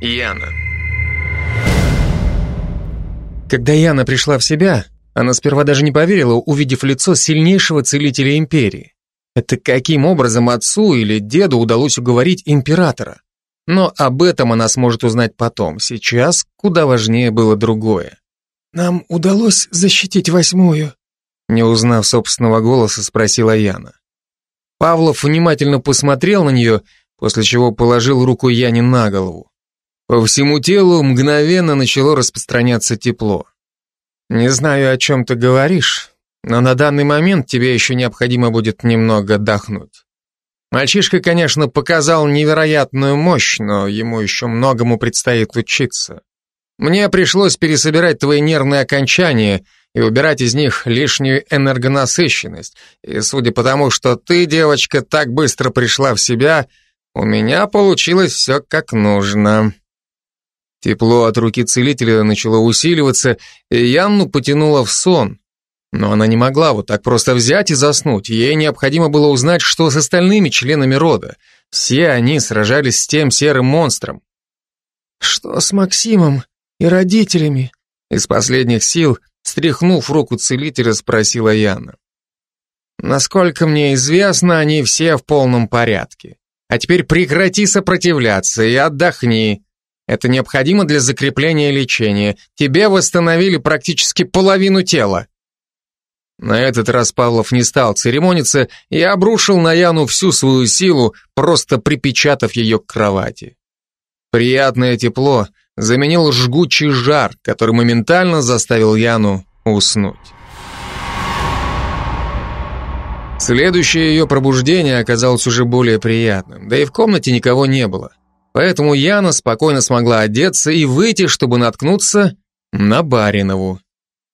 Яна. Когда Яна пришла в себя, она сперва даже не поверила, увидев лицо сильнейшего целителя империи. Это каким образом отцу или деду удалось уговорить императора? Но об этом она сможет узнать потом. Сейчас куда важнее было другое. «Нам удалось защитить восьмую?» Не узнав собственного голоса, спросила Яна. Павлов внимательно посмотрел на нее, после чего положил руку Яне на голову. По всему телу мгновенно начало распространяться тепло. «Не знаю, о чем ты говоришь, но на данный момент тебе еще необходимо будет немного отдохнуть. Мальчишка, конечно, показал невероятную мощь, но ему еще многому предстоит учиться. Мне пришлось пересобирать твои нервные окончания и убирать из них лишнюю энергонасыщенность. И судя по тому, что ты, девочка, так быстро пришла в себя, у меня получилось все как нужно. Тепло от руки целителя начало усиливаться, и Янну потянуло в сон. Но она не могла вот так просто взять и заснуть. Ей необходимо было узнать, что с остальными членами рода. Все они сражались с тем серым монстром. «Что с Максимом и родителями?» Из последних сил, стряхнув руку целителя, спросила Яна. «Насколько мне известно, они все в полном порядке. А теперь прекрати сопротивляться и отдохни. Это необходимо для закрепления лечения. Тебе восстановили практически половину тела». На этот раз Павлов не стал церемониться и обрушил на Яну всю свою силу, просто припечатав ее к кровати. Приятное тепло заменил жгучий жар, который моментально заставил Яну уснуть. Следующее ее пробуждение оказалось уже более приятным, да и в комнате никого не было. Поэтому Яна спокойно смогла одеться и выйти, чтобы наткнуться на Баринову.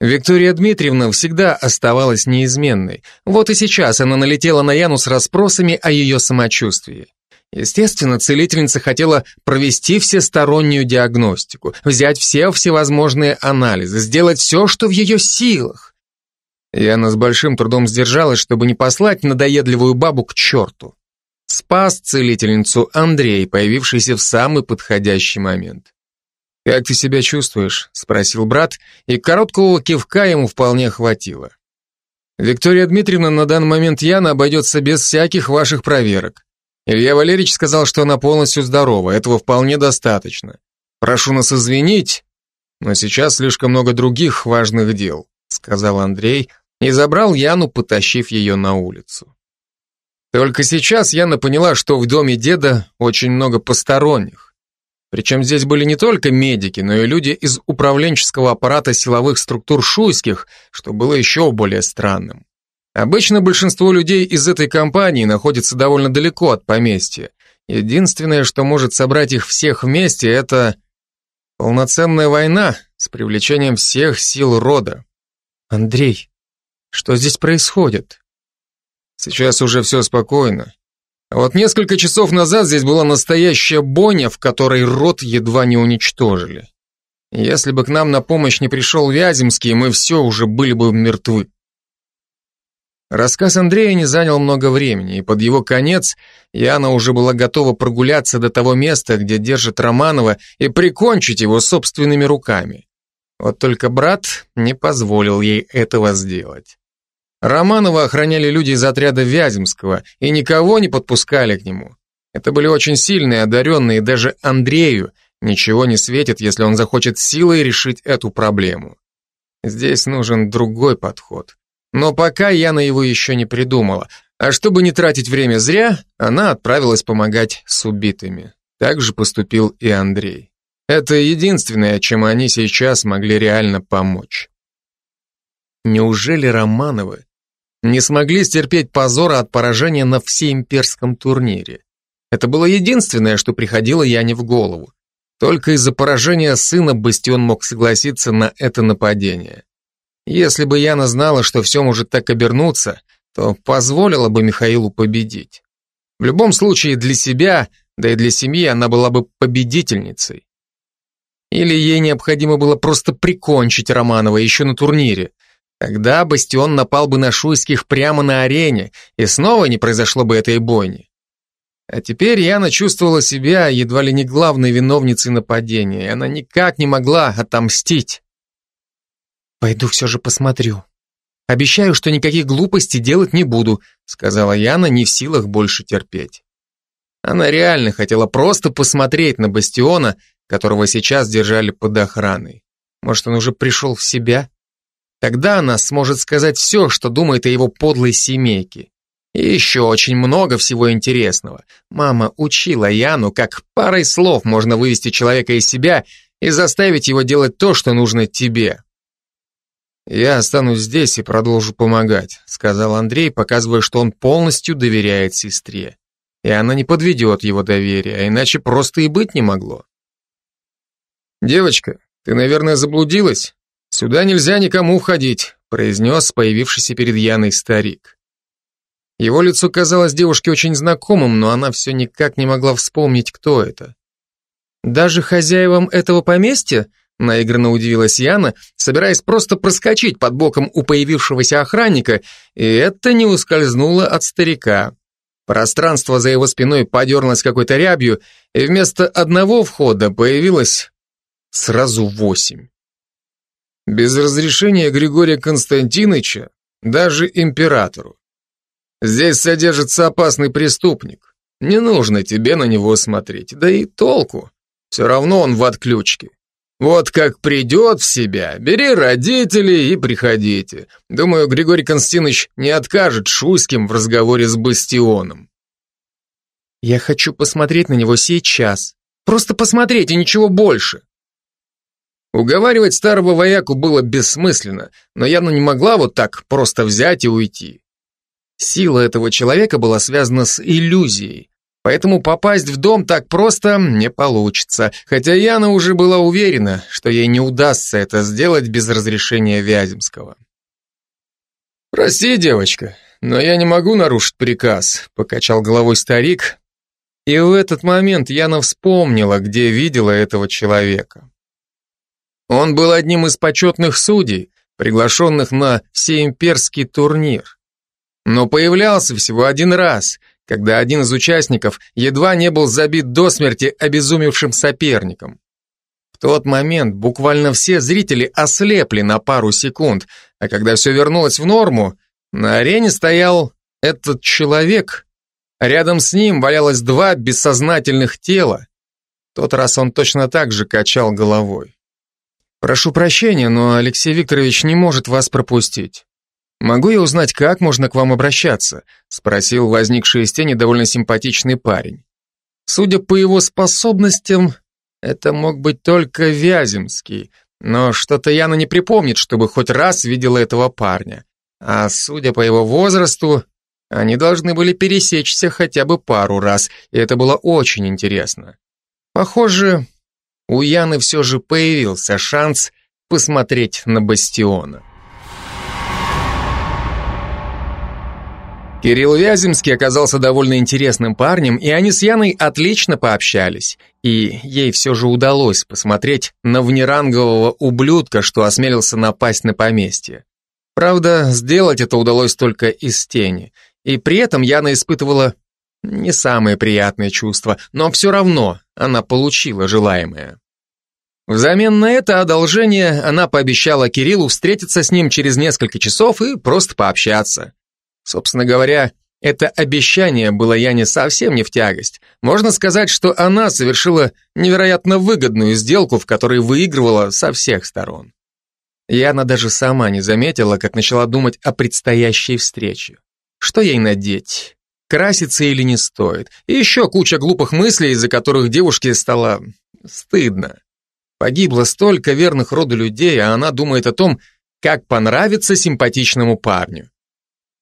Виктория Дмитриевна всегда оставалась неизменной. Вот и сейчас она налетела на Яну с расспросами о ее самочувствии. Естественно, целительница хотела провести всестороннюю диагностику, взять все всевозможные анализы, сделать все, что в ее силах. Яна с большим трудом сдержалась, чтобы не послать надоедливую бабу к черту. Спас целительницу Андрей, появившийся в самый подходящий момент. «Как ты себя чувствуешь?» – спросил брат, и короткого кивка ему вполне хватило. «Виктория Дмитриевна, на данный момент Яна обойдется без всяких ваших проверок. Илья Валерьевич сказал, что она полностью здорова, этого вполне достаточно. Прошу нас извинить, но сейчас слишком много других важных дел», – сказал Андрей и забрал Яну, потащив ее на улицу. Только сейчас Яна поняла, что в доме деда очень много посторонних. Причем здесь были не только медики, но и люди из управленческого аппарата силовых структур шуйских, что было еще более странным. Обычно большинство людей из этой компании находится довольно далеко от поместья. Единственное, что может собрать их всех вместе, это полноценная война с привлечением всех сил рода. Андрей, что здесь происходит? Сейчас уже все спокойно. Вот несколько часов назад здесь была настоящая бойня, в которой рот едва не уничтожили. Если бы к нам на помощь не пришел Вяземский, мы все уже были бы мертвы. Рассказ Андрея не занял много времени, и под его конец Яна уже была готова прогуляться до того места, где держит Романова, и прикончить его собственными руками. Вот только брат не позволил ей этого сделать. Романова охраняли люди из отряда Вяземского и никого не подпускали к нему. Это были очень сильные, одаренные, даже Андрею ничего не светит, если он захочет силой решить эту проблему. Здесь нужен другой подход. Но пока Яна его еще не придумала. А чтобы не тратить время зря, она отправилась помогать с убитыми. Так же поступил и Андрей. Это единственное, чем они сейчас могли реально помочь. Неужели Романовы не смогли стерпеть позора от поражения на всеимперском турнире. Это было единственное, что приходило Яне в голову. Только из-за поражения сына Бастион мог согласиться на это нападение. Если бы Яна знала, что все может так обернуться, то позволила бы Михаилу победить. В любом случае для себя, да и для семьи она была бы победительницей. Или ей необходимо было просто прикончить Романова еще на турнире, Тогда Бастион напал бы на шуйских прямо на арене, и снова не произошло бы этой бойни. А теперь Яна чувствовала себя едва ли не главной виновницей нападения, и она никак не могла отомстить. «Пойду все же посмотрю. Обещаю, что никаких глупостей делать не буду», сказала Яна, не в силах больше терпеть. Она реально хотела просто посмотреть на Бастиона, которого сейчас держали под охраной. Может, он уже пришел в себя? Тогда она сможет сказать все, что думает о его подлой семейке. И еще очень много всего интересного. Мама учила Яну, как парой слов можно вывести человека из себя и заставить его делать то, что нужно тебе. «Я останусь здесь и продолжу помогать», — сказал Андрей, показывая, что он полностью доверяет сестре. И она не подведет его доверие, а иначе просто и быть не могло. «Девочка, ты, наверное, заблудилась? Сюда нельзя никому входить», — произнес появившийся перед Яной старик. Его лицо казалось девушке очень знакомым, но она все никак не могла вспомнить, кто это. «Даже хозяевам этого поместья?» Наигранно удивилась Яна, собираясь просто проскочить под боком у появившегося охранника, и это не ускользнуло от старика. Пространство за его спиной подернулось какой-то рябью, и вместо одного входа появилось сразу восемь. Без разрешения Григория Константиновича, даже императору. Здесь содержится опасный преступник. Не нужно тебе на него смотреть, да и толку. Все равно он в отключке. Вот как придет в себя, бери родителей и приходите. Думаю, Григорий Константинович не откажет Шуйским в разговоре с Бастионом. Я хочу посмотреть на него сейчас. Просто посмотреть и ничего больше. Уговаривать старого вояку было бессмысленно, но явно не могла вот так просто взять и уйти. Сила этого человека была связана с иллюзией, Поэтому попасть в дом так просто не получится, хотя Яна уже была уверена, что ей не удастся это сделать без разрешения Вяземского. «Прости, девочка, но я не могу нарушить приказ», — покачал головой старик. И в этот момент Яна вспомнила, где видела этого человека. Он был одним из почетных судей, приглашенных на всеимперский турнир. Но появлялся всего один раз — когда один из участников едва не был забит до смерти обезумевшим соперником. В тот момент буквально все зрители ослепли на пару секунд, а когда все вернулось в норму, на арене стоял этот человек. Рядом с ним валялось два бессознательных тела. В тот раз он точно так же качал головой. «Прошу прощения, но Алексей Викторович не может вас пропустить». «Могу я узнать, как можно к вам обращаться?» — спросил возникший из тени довольно симпатичный парень. Судя по его способностям, это мог быть только Вяземский, но что-то Яна не припомнит, чтобы хоть раз видела этого парня. А судя по его возрасту, они должны были пересечься хотя бы пару раз, и это было очень интересно. Похоже, у Яны все же появился шанс посмотреть на Бастиона. Кирилл Вяземский оказался довольно интересным парнем, и они с Яной отлично пообщались. И ей все же удалось посмотреть на внерангового ублюдка, что осмелился напасть на поместье. Правда, сделать это удалось только из тени. И при этом Яна испытывала не самые приятные чувства, но все равно она получила желаемое. Взамен на это одолжение она пообещала Кириллу встретиться с ним через несколько часов и просто пообщаться. Собственно говоря, это обещание было Яне совсем не в тягость. Можно сказать, что она совершила невероятно выгодную сделку, в которой выигрывала со всех сторон. Яна даже сама не заметила, как начала думать о предстоящей встрече. Что ей надеть? Краситься или не стоит? И еще куча глупых мыслей, из-за которых девушке стало стыдно. Погибло столько верных роду людей, а она думает о том, как понравиться симпатичному парню.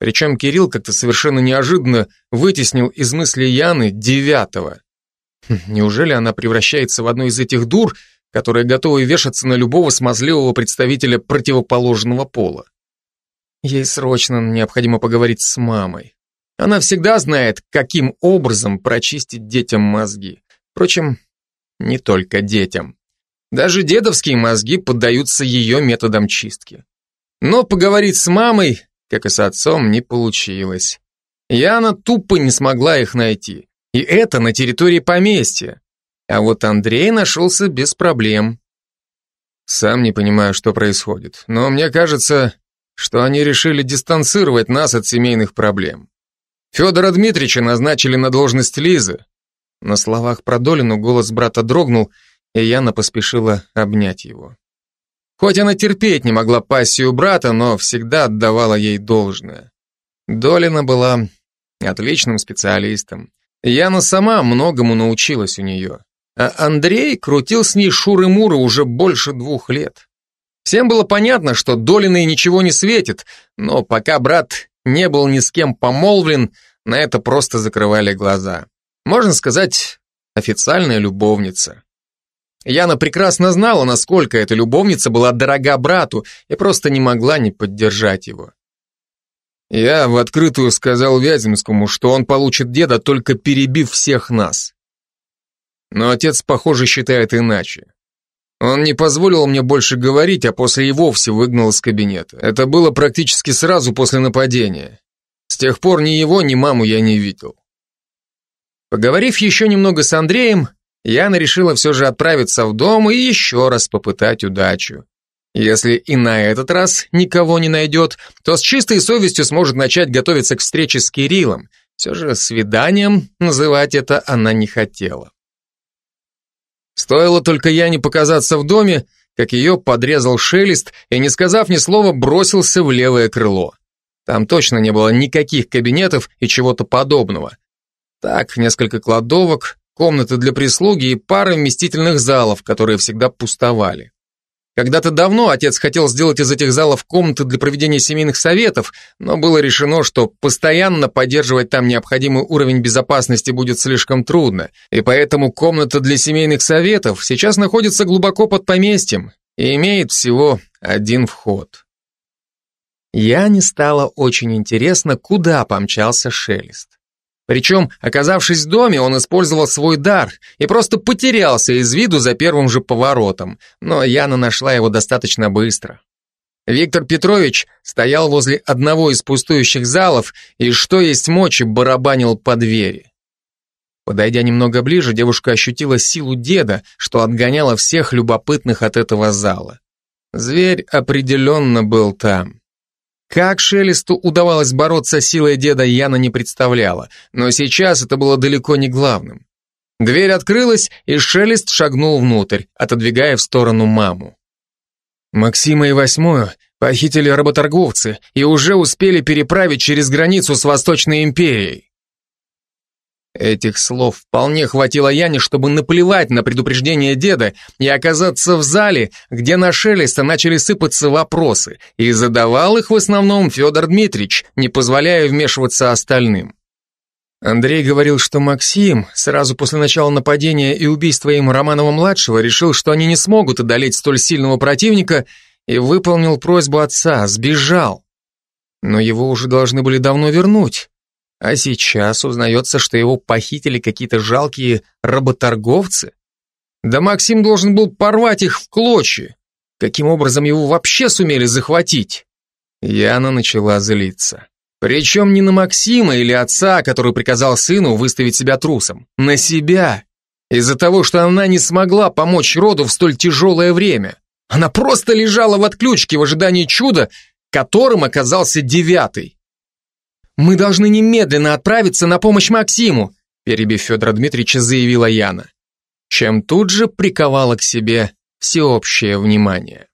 Причем Кирилл как-то совершенно неожиданно вытеснил из мысли Яны девятого. Хм, неужели она превращается в одну из этих дур, которые готовы вешаться на любого смазливого представителя противоположного пола? Ей срочно необходимо поговорить с мамой. Она всегда знает, каким образом прочистить детям мозги. Впрочем, не только детям. Даже дедовские мозги поддаются ее методам чистки. Но поговорить с мамой как и с отцом, не получилось. Яна тупо не смогла их найти. И это на территории поместья. А вот Андрей нашелся без проблем. Сам не понимаю, что происходит, но мне кажется, что они решили дистанцировать нас от семейных проблем. Федора Дмитриевича назначили на должность Лизы. На словах про Долину голос брата дрогнул, и Яна поспешила обнять его. Хоть она терпеть не могла пассию брата, но всегда отдавала ей должное. Долина была отличным специалистом. Яна сама многому научилась у нее. А Андрей крутил с ней шуры-муры уже больше двух лет. Всем было понятно, что Долиной ничего не светит, но пока брат не был ни с кем помолвлен, на это просто закрывали глаза. Можно сказать, официальная любовница. Яна прекрасно знала, насколько эта любовница была дорога брату и просто не могла не поддержать его. Я в открытую сказал Вяземскому, что он получит деда, только перебив всех нас. Но отец, похоже, считает иначе. Он не позволил мне больше говорить, а после и вовсе выгнал из кабинета. Это было практически сразу после нападения. С тех пор ни его, ни маму я не видел. Поговорив еще немного с Андреем, Яна решила все же отправиться в дом и еще раз попытать удачу. Если и на этот раз никого не найдет, то с чистой совестью сможет начать готовиться к встрече с Кириллом. Все же свиданием называть это она не хотела. Стоило только Яне показаться в доме, как ее подрезал шелест и, не сказав ни слова, бросился в левое крыло. Там точно не было никаких кабинетов и чего-то подобного. Так, несколько кладовок, комнаты для прислуги и пара вместительных залов, которые всегда пустовали. Когда-то давно отец хотел сделать из этих залов комнаты для проведения семейных советов, но было решено, что постоянно поддерживать там необходимый уровень безопасности будет слишком трудно, и поэтому комната для семейных советов сейчас находится глубоко под поместьем и имеет всего один вход. Я не стало очень интересно, куда помчался Шелест. Причем, оказавшись в доме, он использовал свой дар и просто потерялся из виду за первым же поворотом, но Яна нашла его достаточно быстро. Виктор Петрович стоял возле одного из пустующих залов и, что есть мочи, барабанил по двери. Подойдя немного ближе, девушка ощутила силу деда, что отгоняло всех любопытных от этого зала. Зверь определенно был там. Как Шелесту удавалось бороться с силой деда, Яна не представляла, но сейчас это было далеко не главным. Дверь открылась, и Шелест шагнул внутрь, отодвигая в сторону маму. Максима и Восьмую похитили работорговцы и уже успели переправить через границу с Восточной империей. Этих слов вполне хватило Яне, чтобы наплевать на предупреждение деда и оказаться в зале, где на Шелеста начали сыпаться вопросы, и задавал их в основном Федор Дмитриевич, не позволяя вмешиваться остальным. Андрей говорил, что Максим сразу после начала нападения и убийства им Романова-младшего решил, что они не смогут одолеть столь сильного противника и выполнил просьбу отца, сбежал. Но его уже должны были давно вернуть. А сейчас узнается, что его похитили какие-то жалкие работорговцы. Да Максим должен был порвать их в клочья. Каким образом его вообще сумели захватить? Яна начала злиться. Причем не на Максима или отца, который приказал сыну выставить себя трусом. На себя. Из-за того, что она не смогла помочь роду в столь тяжелое время. Она просто лежала в отключке в ожидании чуда, которым оказался девятый. «Мы должны немедленно отправиться на помощь Максиму», перебив Федора Дмитриевича, заявила Яна, чем тут же приковала к себе всеобщее внимание.